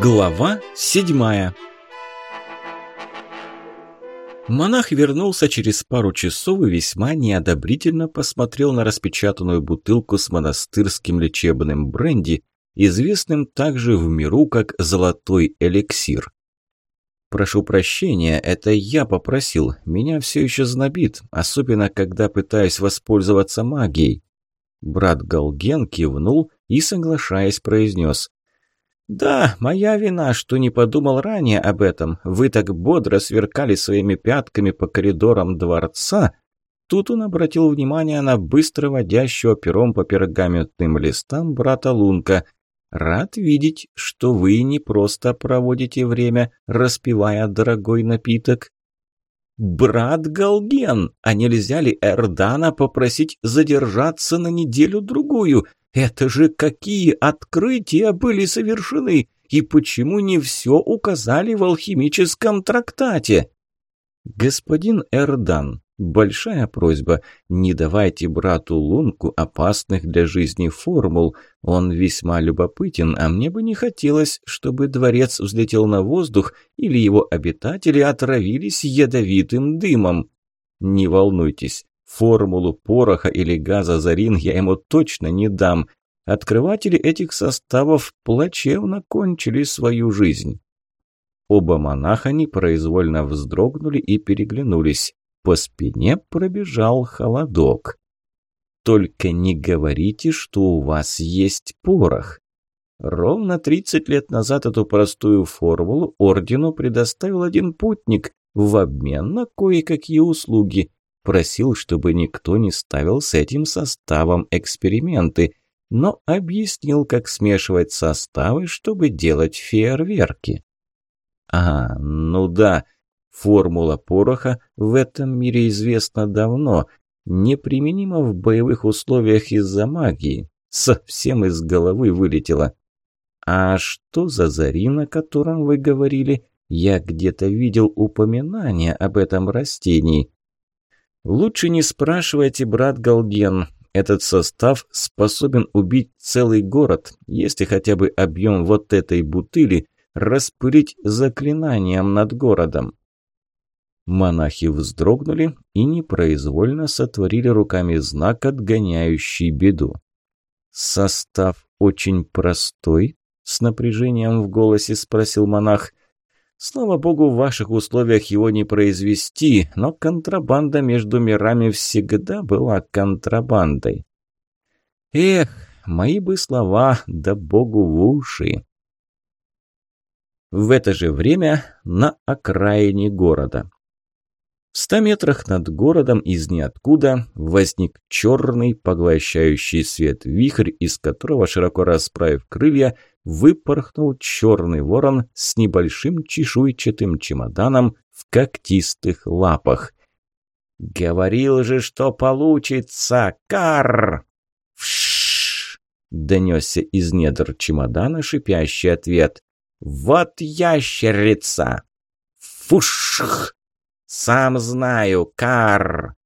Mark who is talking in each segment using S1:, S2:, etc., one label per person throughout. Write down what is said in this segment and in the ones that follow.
S1: Глава седьмая Монах вернулся через пару часов и весьма неодобрительно посмотрел на распечатанную бутылку с монастырским лечебным бренди, известным также в миру как «золотой эликсир». «Прошу прощения, это я попросил. Меня все еще знобит, особенно когда пытаюсь воспользоваться магией». Брат Галген кивнул и, соглашаясь, произнес – «Да, моя вина, что не подумал ранее об этом. Вы так бодро сверкали своими пятками по коридорам дворца». Тут он обратил внимание на быстро водящего пером по пергаментным листам брата Лунка. «Рад видеть, что вы не просто проводите время, распивая дорогой напиток». «Брат Галген, а нельзя ли Эрдана попросить задержаться на неделю-другую?» Это же какие открытия были совершены, и почему не все указали в алхимическом трактате? Господин Эрдан, большая просьба, не давайте брату Лунку опасных для жизни формул. Он весьма любопытен, а мне бы не хотелось, чтобы дворец взлетел на воздух или его обитатели отравились ядовитым дымом. Не волнуйтесь, Формулу пороха или газа зарин я ему точно не дам. Открыватели этих составов плачевно кончили свою жизнь. Оба монаха непроизвольно вздрогнули и переглянулись. По спине пробежал холодок. «Только не говорите, что у вас есть порох». Ровно 30 лет назад эту простую формулу ордену предоставил один путник в обмен на кое-какие услуги. Просил, чтобы никто не ставил с этим составом эксперименты, но объяснил, как смешивать составы, чтобы делать фейерверки. А, ну да, формула пороха в этом мире известна давно, неприменима в боевых условиях из-за магии. Совсем из головы вылетела. А что за зарин, о котором вы говорили? Я где-то видел упоминание об этом растении. Лучше не спрашивайте, брат Галген. Этот состав способен убить целый город, если хотя бы объем вот этой бутыли распылить заклинанием над городом. Монахи вздрогнули и непроизвольно сотворили руками знак, отгоняющий беду. «Состав очень простой?» – с напряжением в голосе спросил монах. Слава богу, в ваших условиях его не произвести, но контрабанда между мирами всегда была контрабандой. Эх, мои бы слова, да богу в уши. В это же время на окраине города. В ста метрах над городом из ниоткуда возник черный, поглощающий свет вихрь, из которого, широко расправив крылья, выпорхнул черный ворон с небольшим чешуйчатым чемоданом в когтистых лапах. «Говорил же, что получится! Кар!» «Вшшш!» — донесся из недр чемодана шипящий ответ. «Вот ящерица!» «Фушх!» «Сам знаю, Кар!»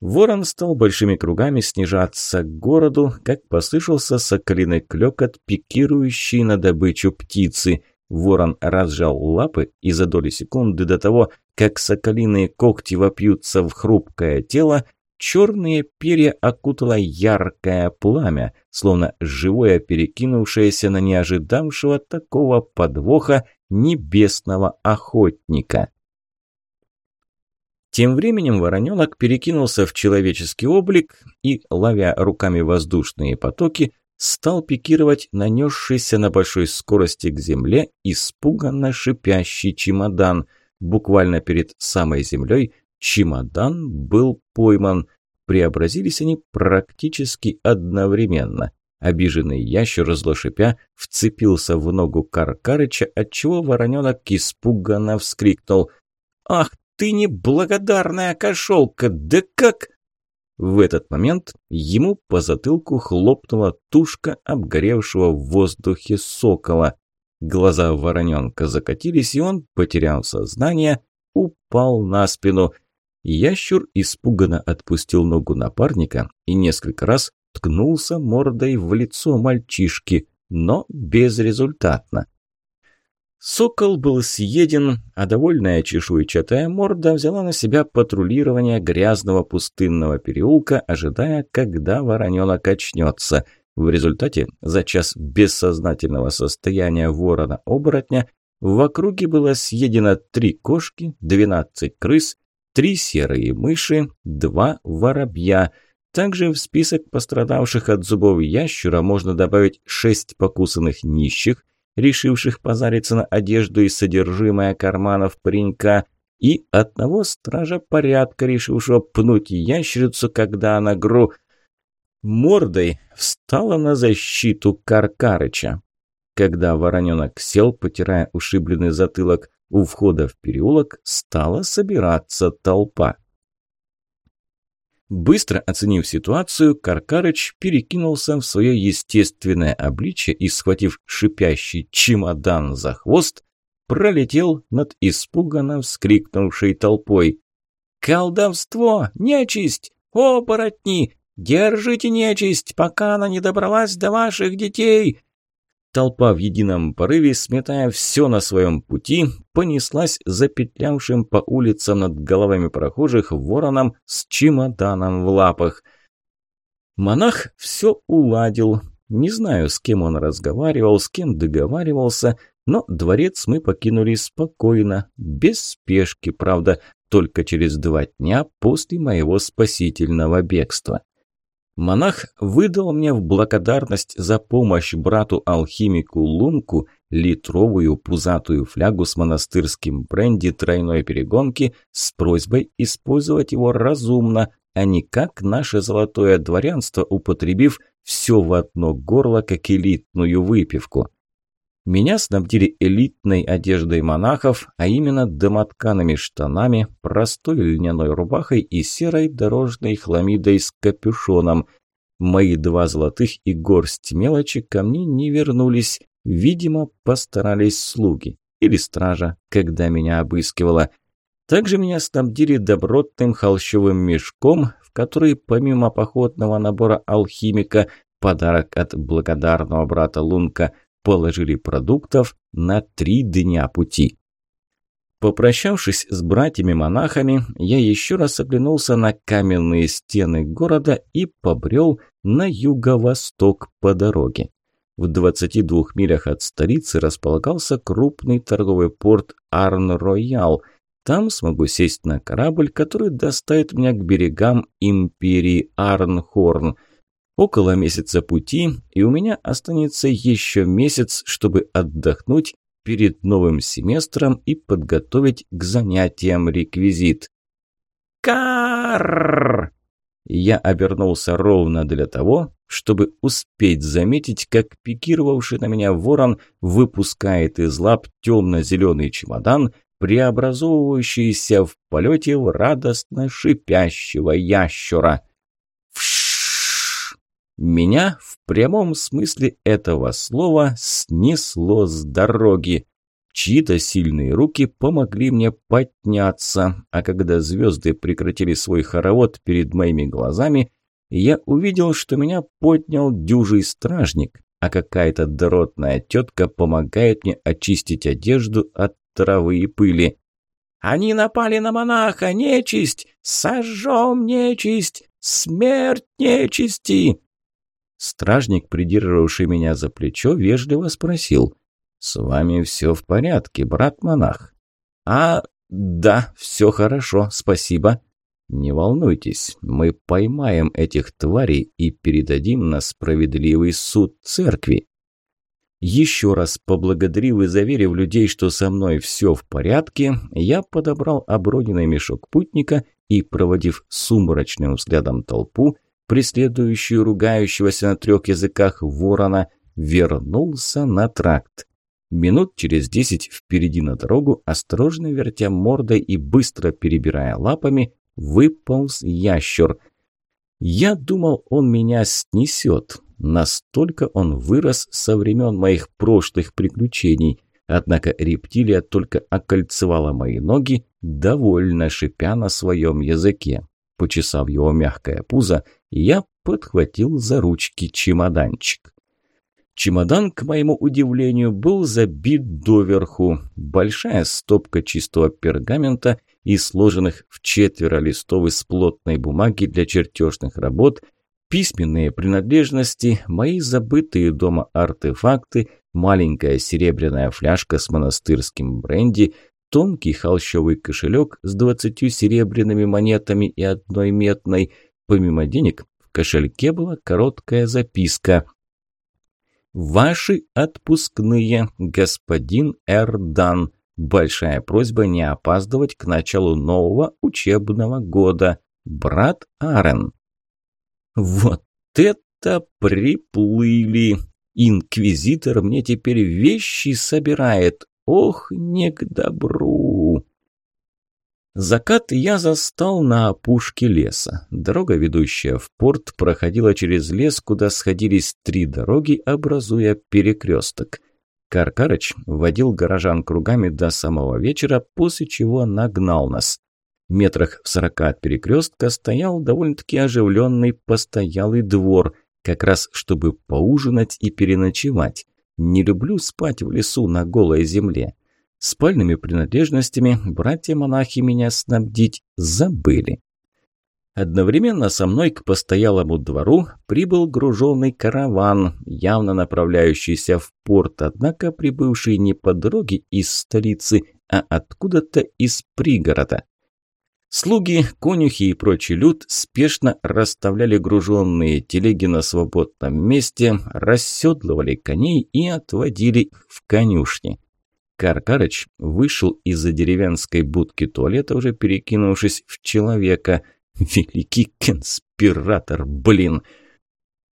S1: Ворон стал большими кругами снижаться к городу, как послышался соколиный клёкот, пикирующий на добычу птицы. Ворон разжал лапы, и за доли секунды до того, как соколиные когти вопьются в хрупкое тело, черные перья окутало яркое пламя, словно живое перекинувшееся на неожидавшего такого подвоха небесного охотника. Тем временем вороненок перекинулся в человеческий облик и, ловя руками воздушные потоки, стал пикировать нанесшийся на большой скорости к земле испуганно шипящий чемодан. Буквально перед самой землей чемодан был пойман. Преобразились они практически одновременно. Обиженный ящер, зло шипя, вцепился в ногу Каркарыча, отчего вороненок испуганно вскрикнул. «Ах ты неблагодарная кошелка! Да как...» В этот момент ему по затылку хлопнула тушка обгоревшего в воздухе сокола. Глаза вороненка закатились, и он, потеряв сознание, упал на спину. Ящур испуганно отпустил ногу напарника и несколько раз ткнулся мордой в лицо мальчишки, но безрезультатно. Сокол был съеден, а довольная чешуйчатая морда взяла на себя патрулирование грязного пустынного переулка, ожидая, когда вороненок очнется. В результате за час бессознательного состояния ворона-оборотня в округе было съедено три кошки, двенадцать крыс, три серые мыши, два воробья. Также в список пострадавших от зубов ящура можно добавить шесть покусанных нищих, решивших позариться на одежду и содержимое карманов паренька, и одного стража порядка, решившего пнуть ящерицу, когда она гру... мордой встала на защиту Каркарыча. Когда вороненок сел, потирая ушибленный затылок, у входа в переулок стала собираться толпа. Быстро оценив ситуацию, Каркарыч перекинулся в свое естественное обличье и, схватив шипящий чемодан за хвост, пролетел над испуганно вскрикнувшей толпой. «Колдовство! Нечисть! Оборотни! Держите нечисть, пока она не добралась до ваших детей! Толпа в едином порыве, сметая все на своем пути, понеслась за петлявшим по улицам над головами прохожих вороном с чемоданом в лапах. Монах все уладил. Не знаю, с кем он разговаривал, с кем договаривался, но дворец мы покинули спокойно, без спешки, правда, только через два дня после моего спасительного бегства. Монах выдал мне в благодарность за помощь брату-алхимику Лунку литровую пузатую флягу с монастырским бренди тройной перегонки с просьбой использовать его разумно, а не как наше золотое дворянство, употребив все в одно горло, как элитную выпивку. Меня снабдили элитной одеждой монахов, а именно домоткаными штанами, простой льняной рубахой и серой дорожной хламидой с капюшоном. Мои два золотых и горсть мелочи ко мне не вернулись. Видимо, постарались слуги или стража, когда меня обыскивала. Также меня снабдили добротным холщовым мешком, в который помимо походного набора алхимика, подарок от благодарного брата Лунка – положили продуктов на три дня пути. Попрощавшись с братьями-монахами, я еще раз оглянулся на каменные стены города и побрел на юго-восток по дороге. В 22 милях от столицы располагался крупный торговый порт Арн-Роял. Там смогу сесть на корабль, который доставит меня к берегам империи Арнхорн – Около месяца пути, и у меня останется еще месяц, чтобы отдохнуть перед новым семестром и подготовить к занятиям реквизит. Карр! Я обернулся ровно для того, чтобы успеть заметить, как пикировавший на меня ворон выпускает из лап темно-зеленый чемодан, преобразовывающийся в полете в радостно шипящего ящера. Меня в прямом смысле этого слова снесло с дороги. Чьи-то сильные руки помогли мне подняться, а когда звезды прекратили свой хоровод перед моими глазами, я увидел, что меня поднял дюжий стражник, а какая-то дородная тетка помогает мне очистить одежду от травы и пыли. «Они напали на монаха! Нечисть! Сожжем нечисть! Смерть нечисти!» Стражник, придерживавший меня за плечо, вежливо спросил. «С вами все в порядке, брат-монах?» «А, да, все хорошо, спасибо». «Не волнуйтесь, мы поймаем этих тварей и передадим на справедливый суд церкви». Еще раз поблагодарив и заверив людей, что со мной все в порядке, я подобрал оброденный мешок путника и, проводив сумрачным взглядом толпу, преследующую ругающегося на трех языках ворона, вернулся на тракт. Минут через десять впереди на дорогу, осторожно вертя мордой и быстро перебирая лапами, выполз ящер. Я думал, он меня снесет. Настолько он вырос со времен моих прошлых приключений. Однако рептилия только окольцевала мои ноги, довольно шипя на своем языке. Почесав его мягкое пузо, я подхватил за ручки чемоданчик. Чемодан, к моему удивлению, был забит доверху. Большая стопка чистого пергамента и сложенных в четверо листов из плотной бумаги для чертежных работ, письменные принадлежности, мои забытые дома артефакты, маленькая серебряная фляжка с монастырским бренди, тонкий холщовый кошелек с двадцатью серебряными монетами и одной медной. Помимо денег, в кошельке была короткая записка. «Ваши отпускные, господин Эрдан. Большая просьба не опаздывать к началу нового учебного года. Брат Арен». «Вот это приплыли!» Инквизитор мне теперь вещи собирает. Ох, не к добру. Закат я застал на опушке леса. Дорога, ведущая в порт, проходила через лес, куда сходились три дороги, образуя перекресток. Каркарыч водил горожан кругами до самого вечера, после чего нагнал нас. Метрах в сорока от перекрестка стоял довольно-таки оживленный постоялый двор, как раз чтобы поужинать и переночевать. Не люблю спать в лесу на голой земле. Спальными принадлежностями братья-монахи меня снабдить забыли. Одновременно со мной к постоялому двору прибыл груженный караван, явно направляющийся в порт, однако прибывший не по дороге из столицы, а откуда-то из пригорода. Слуги, конюхи и прочий люд спешно расставляли груженные телеги на свободном месте, расседлывали коней и отводили в конюшни. Каркарыч вышел из-за деревенской будки туалета, уже перекинувшись в человека. Великий конспиратор, блин!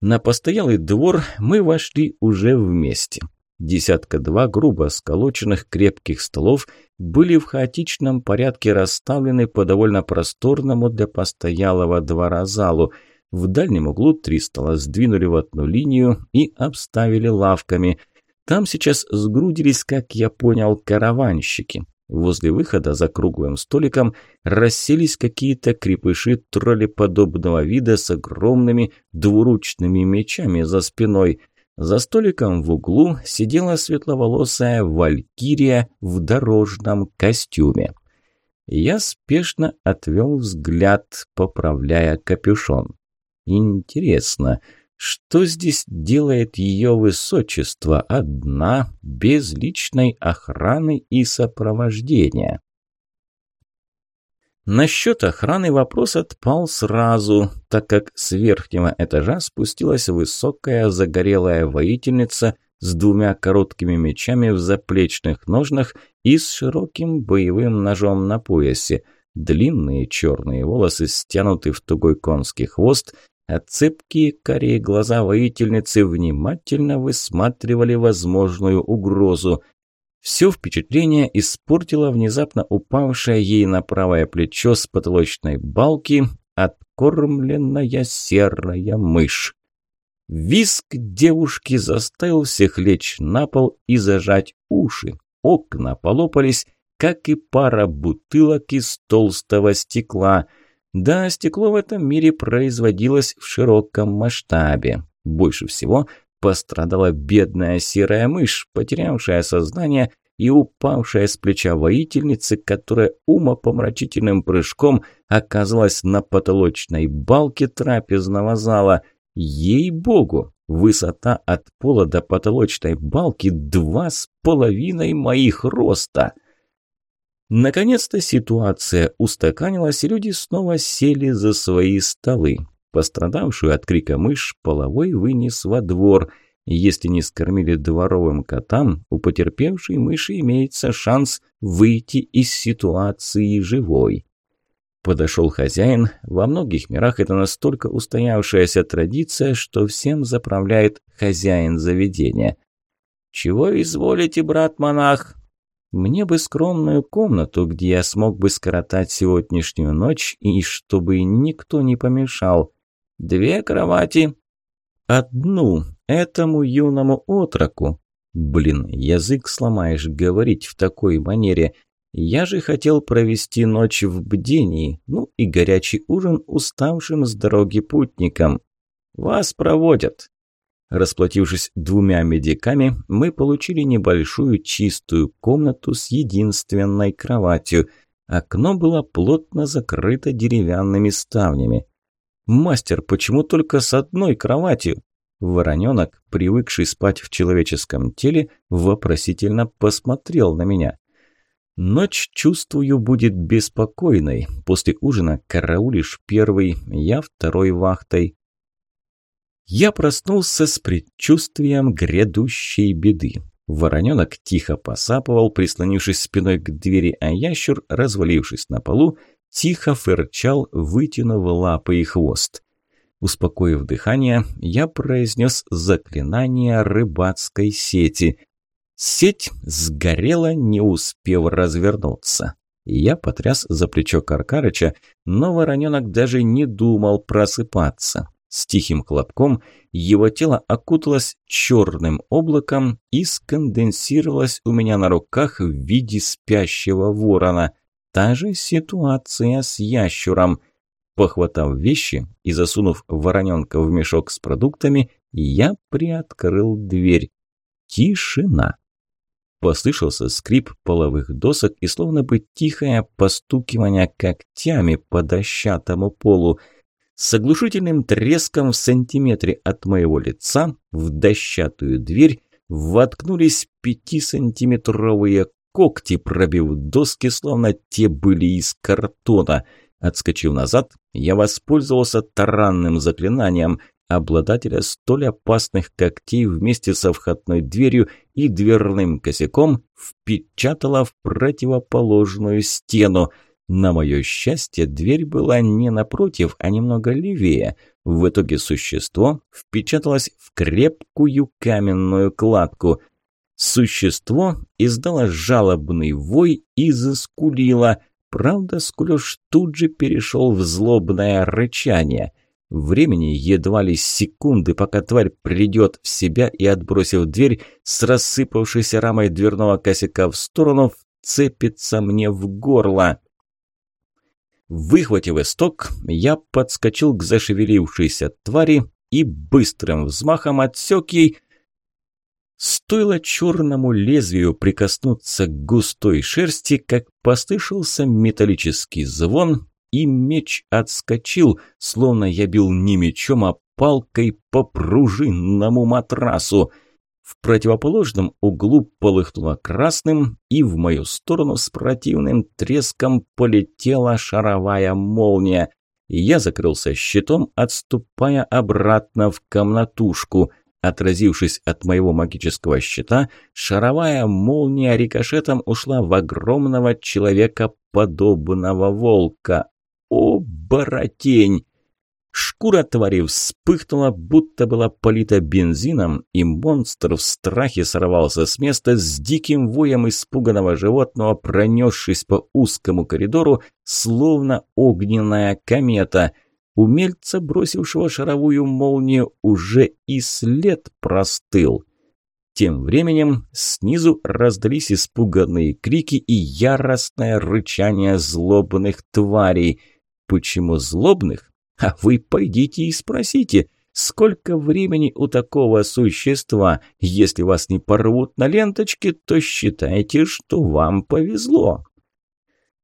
S1: На постоялый двор мы вошли уже вместе. Десятка-два грубо сколоченных крепких столов были в хаотичном порядке расставлены по довольно просторному для постоялого двора залу. В дальнем углу три стола сдвинули в одну линию и обставили лавками. Там сейчас сгрудились, как я понял, караванщики. Возле выхода за круглым столиком расселись какие-то крепыши троллеподобного вида с огромными двуручными мечами за спиной – за столиком в углу сидела светловолосая валькирия в дорожном костюме. Я спешно отвел взгляд, поправляя капюшон. Интересно, что здесь делает ее высочество одна, без личной охраны и сопровождения? Насчет охраны вопрос отпал сразу, так как с верхнего этажа спустилась высокая загорелая воительница с двумя короткими мечами в заплечных ножнах и с широким боевым ножом на поясе. Длинные черные волосы стянуты в тугой конский хвост, а цепкие карие глаза воительницы внимательно высматривали возможную угрозу. Все впечатление испортило внезапно упавшая ей на правое плечо с потолочной балки откормленная серая мышь. Виск девушки заставил всех лечь на пол и зажать уши. Окна полопались, как и пара бутылок из толстого стекла. Да, стекло в этом мире производилось в широком масштабе. Больше всего пострадала бедная серая мышь, потерявшая сознание и упавшая с плеча воительницы, которая умопомрачительным прыжком оказалась на потолочной балке трапезного зала. Ей-богу, высота от пола до потолочной балки два с половиной моих роста. Наконец-то ситуация устаканилась, и люди снова сели за свои столы. Пострадавшую от крика мышь половой вынес во двор. Если не скормили дворовым котам, у потерпевшей мыши имеется шанс выйти из ситуации живой. Подошел хозяин. Во многих мирах это настолько устоявшаяся традиция, что всем заправляет хозяин заведения. «Чего изволите, брат-монах?» «Мне бы скромную комнату, где я смог бы скоротать сегодняшнюю ночь, и чтобы никто не помешал». Две кровати. Одну этому юному отроку. Блин, язык сломаешь говорить в такой манере. Я же хотел провести ночь в бдении, ну и горячий ужин уставшим с дороги путникам. Вас проводят. Расплатившись двумя медиками, мы получили небольшую чистую комнату с единственной кроватью. Окно было плотно закрыто деревянными ставнями. «Мастер, почему только с одной кроватью?» Вороненок, привыкший спать в человеческом теле, вопросительно посмотрел на меня. «Ночь, чувствую, будет беспокойной. После ужина караулишь первый, я второй вахтой. Я проснулся с предчувствием грядущей беды. Вороненок тихо посапывал, прислонившись спиной к двери, а ящур, развалившись на полу, тихо фырчал, вытянув лапы и хвост. Успокоив дыхание, я произнес заклинание рыбацкой сети. Сеть сгорела, не успев развернуться. Я потряс за плечо Каркарыча, но вороненок даже не думал просыпаться. С тихим хлопком его тело окуталось черным облаком и сконденсировалось у меня на руках в виде спящего ворона. Та же ситуация с ящуром. Похватав вещи и засунув вороненка в мешок с продуктами, я приоткрыл дверь. Тишина. Послышался скрип половых досок и словно бы тихое постукивание когтями по дощатому полу – с оглушительным треском в сантиметре от моего лица в дощатую дверь воткнулись пятисантиметровые когти, пробив доски, словно те были из картона. Отскочив назад, я воспользовался таранным заклинанием. Обладателя столь опасных когтей вместе со входной дверью и дверным косяком впечатала в противоположную стену – на мое счастье, дверь была не напротив, а немного левее. В итоге существо впечаталось в крепкую каменную кладку. Существо издало жалобный вой и заскулило. Правда, скулёж тут же перешел в злобное рычание. Времени едва ли секунды, пока тварь придет в себя и, отбросив дверь, с рассыпавшейся рамой дверного косяка в сторону, вцепится мне в горло. Выхватив исток, я подскочил к зашевелившейся твари и быстрым взмахом отсек ей... Стоило черному лезвию прикоснуться к густой шерсти, как послышался металлический звон, и меч отскочил, словно я бил не мечом, а палкой по пружинному матрасу. В противоположном углу полыхнуло красным, и в мою сторону с противным треском полетела шаровая молния. Я закрылся щитом, отступая обратно в комнатушку. Отразившись от моего магического щита, шаровая молния рикошетом ушла в огромного человека подобного волка. О, боротень! Шкура твари вспыхнула, будто была полита бензином, и монстр в страхе сорвался с места с диким воем испуганного животного, пронесшись по узкому коридору, словно огненная комета. Умельца, бросившего шаровую молнию, уже и след простыл. Тем временем снизу раздались испуганные крики и яростное рычание злобных тварей. Почему злобных? А вы пойдите и спросите, сколько времени у такого существа? Если вас не порвут на ленточке, то считайте, что вам повезло.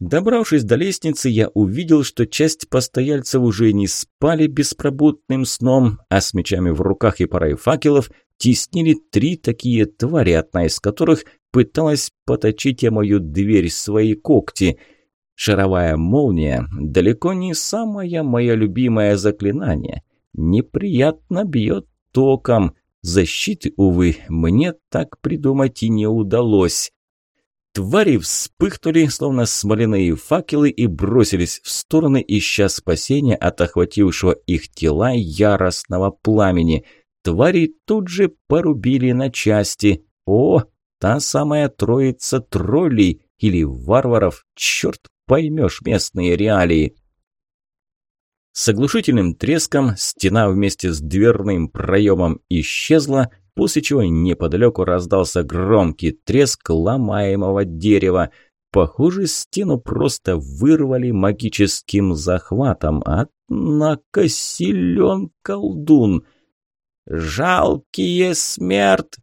S1: Добравшись до лестницы, я увидел, что часть постояльцев уже не спали беспробудным сном, а с мечами в руках и парой факелов теснили три такие твари, одна из которых пыталась поточить я мою дверь свои когти – Шаровая молния далеко не самое мое любимое заклинание. Неприятно бьет током. Защиты, увы, мне так придумать и не удалось. Твари вспыхнули, словно смоляные факелы, и бросились в стороны, ища спасения от охватившего их тела яростного пламени. Твари тут же порубили на части. О, та самая троица троллей или варваров, черт поймешь местные реалии. С оглушительным треском стена вместе с дверным проемом исчезла, после чего неподалеку раздался громкий треск ломаемого дерева. Похоже, стену просто вырвали магическим захватом, однако силен колдун.
S2: Жалкие смерть!»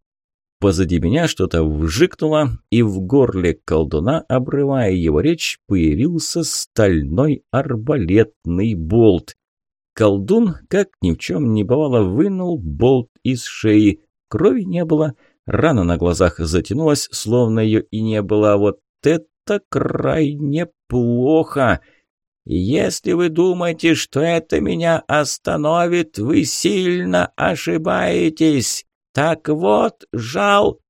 S1: Позади меня что-то вжикнуло, и в горле колдуна, обрывая его речь, появился стальной арбалетный болт. Колдун, как ни в чем не бывало, вынул болт из шеи. Крови не было, рана на глазах затянулась, словно ее и не было. Вот это крайне плохо! Если вы думаете, что это меня остановит, вы сильно ошибаетесь. «Так вот, жал!»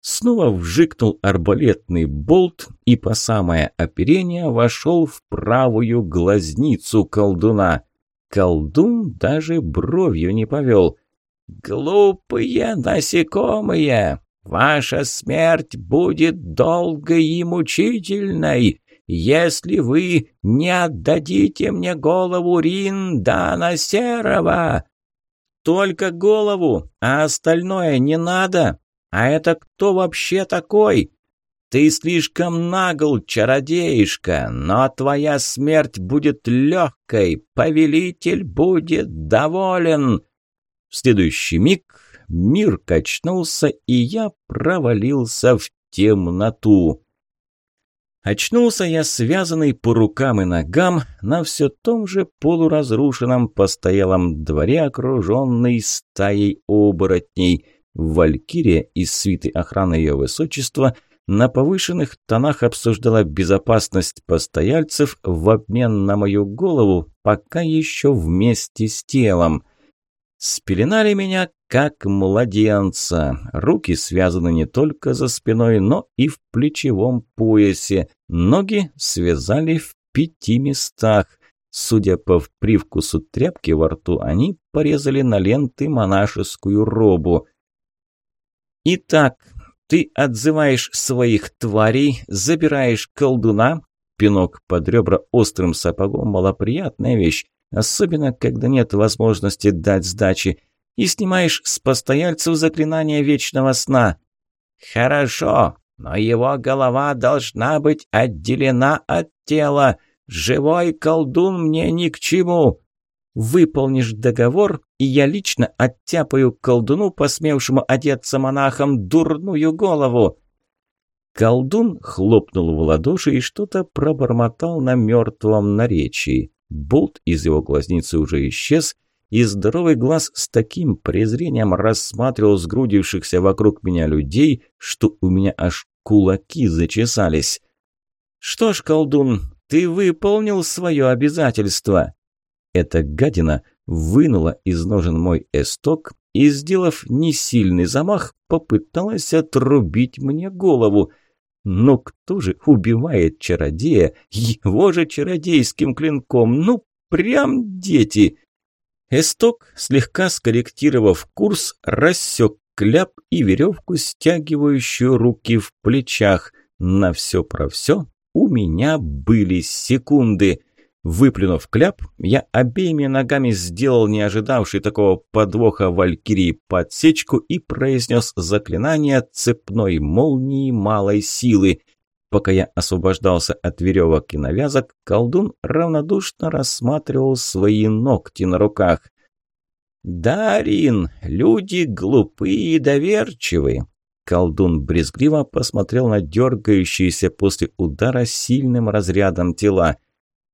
S1: Снова вжикнул арбалетный болт и по самое оперение вошел в правую глазницу колдуна. Колдун даже бровью не повел. «Глупые насекомые! Ваша смерть будет долгой и мучительной, если вы не отдадите мне голову Риндана Серого!» Только голову, а остальное не надо. А это кто вообще такой? Ты слишком нагл, чародеишка, но твоя смерть будет легкой, повелитель будет доволен. В следующий миг мир качнулся, и я провалился в темноту. Очнулся я связанный по рукам и ногам на все том же полуразрушенном постоялом дворе, окруженный стаей оборотней. Валькирия из свиты охраны ее высочества на повышенных тонах обсуждала безопасность постояльцев в обмен на мою голову, пока еще вместе с телом. Спеленали меня как младенца. Руки связаны не только за спиной, но и в плечевом поясе. Ноги связали в пяти местах. Судя по привкусу тряпки во рту, они порезали на ленты монашескую робу. «Итак, ты отзываешь своих тварей, забираешь колдуна?» Пинок под ребра острым сапогом – малоприятная вещь, особенно когда нет возможности дать сдачи – и снимаешь с постояльцев заклинание вечного сна. Хорошо, но его голова должна быть отделена от тела. Живой колдун мне ни к чему. Выполнишь договор, и я лично оттяпаю колдуну, посмевшему одеться монахом, дурную голову. Колдун хлопнул в ладоши и что-то пробормотал на мертвом наречии. Болт из его глазницы уже исчез, и здоровый глаз с таким презрением рассматривал сгрудившихся вокруг меня людей, что у меня аж кулаки зачесались. «Что ж, колдун, ты выполнил свое обязательство!» Эта гадина вынула из ножен мой эсток и, сделав несильный замах, попыталась отрубить мне голову. Но кто же убивает чародея его же чародейским клинком? Ну, прям дети! Эсток, слегка скорректировав курс, рассек кляп и веревку, стягивающую руки в плечах. На все про все у меня были секунды. Выплюнув кляп, я обеими ногами сделал не ожидавший такого подвоха валькирии подсечку и произнес заклинание цепной молнии малой силы – Пока я освобождался от веревок и навязок, колдун равнодушно рассматривал свои ногти на руках. «Дарин, люди глупые и доверчивые!» Колдун брезгливо посмотрел на дергающиеся после удара сильным разрядом тела.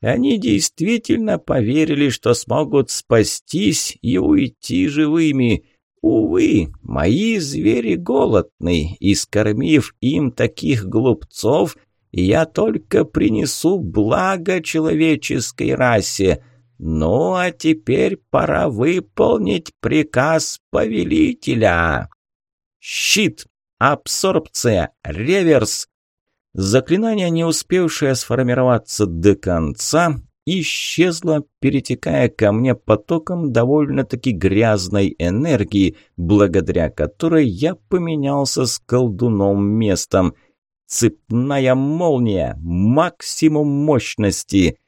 S1: «Они действительно поверили, что смогут спастись и уйти живыми. Увы, мои звери голодны, и скормив им таких глупцов, я только принесу благо человеческой расе. Ну, а теперь пора выполнить приказ повелителя. Щит, абсорбция, реверс. Заклинание, не успевшее сформироваться до конца, исчезла, перетекая ко мне потоком довольно-таки грязной энергии, благодаря которой я поменялся с колдуном местом. Цепная молния, максимум мощности.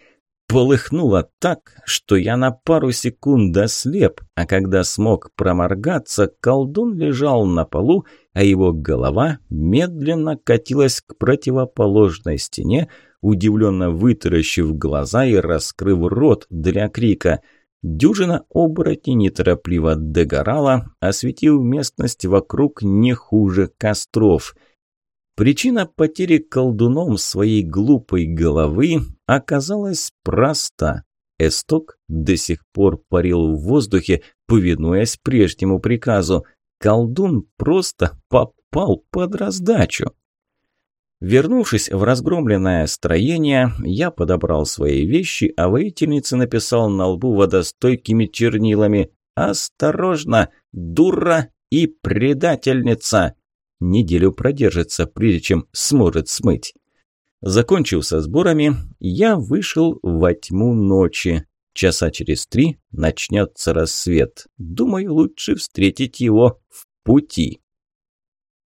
S1: Полыхнуло так, что я на пару секунд ослеп, а когда смог проморгаться, колдун лежал на полу, а его голова медленно катилась к противоположной стене, удивленно вытаращив глаза и раскрыв рот для крика. Дюжина оборотней неторопливо догорала, осветив местность вокруг не хуже костров. Причина потери колдуном своей глупой головы оказалась проста. Эсток до сих пор парил в воздухе, повинуясь прежнему приказу. Колдун просто попал под раздачу. Вернувшись в разгромленное строение, я подобрал свои вещи, а воительница написал на лбу водостойкими чернилами «Осторожно! Дура и предательница!» Неделю продержится, прежде чем сможет смыть. Закончив со сборами, я вышел во тьму ночи. Часа через три начнется рассвет. Думаю, лучше встретить его в пути.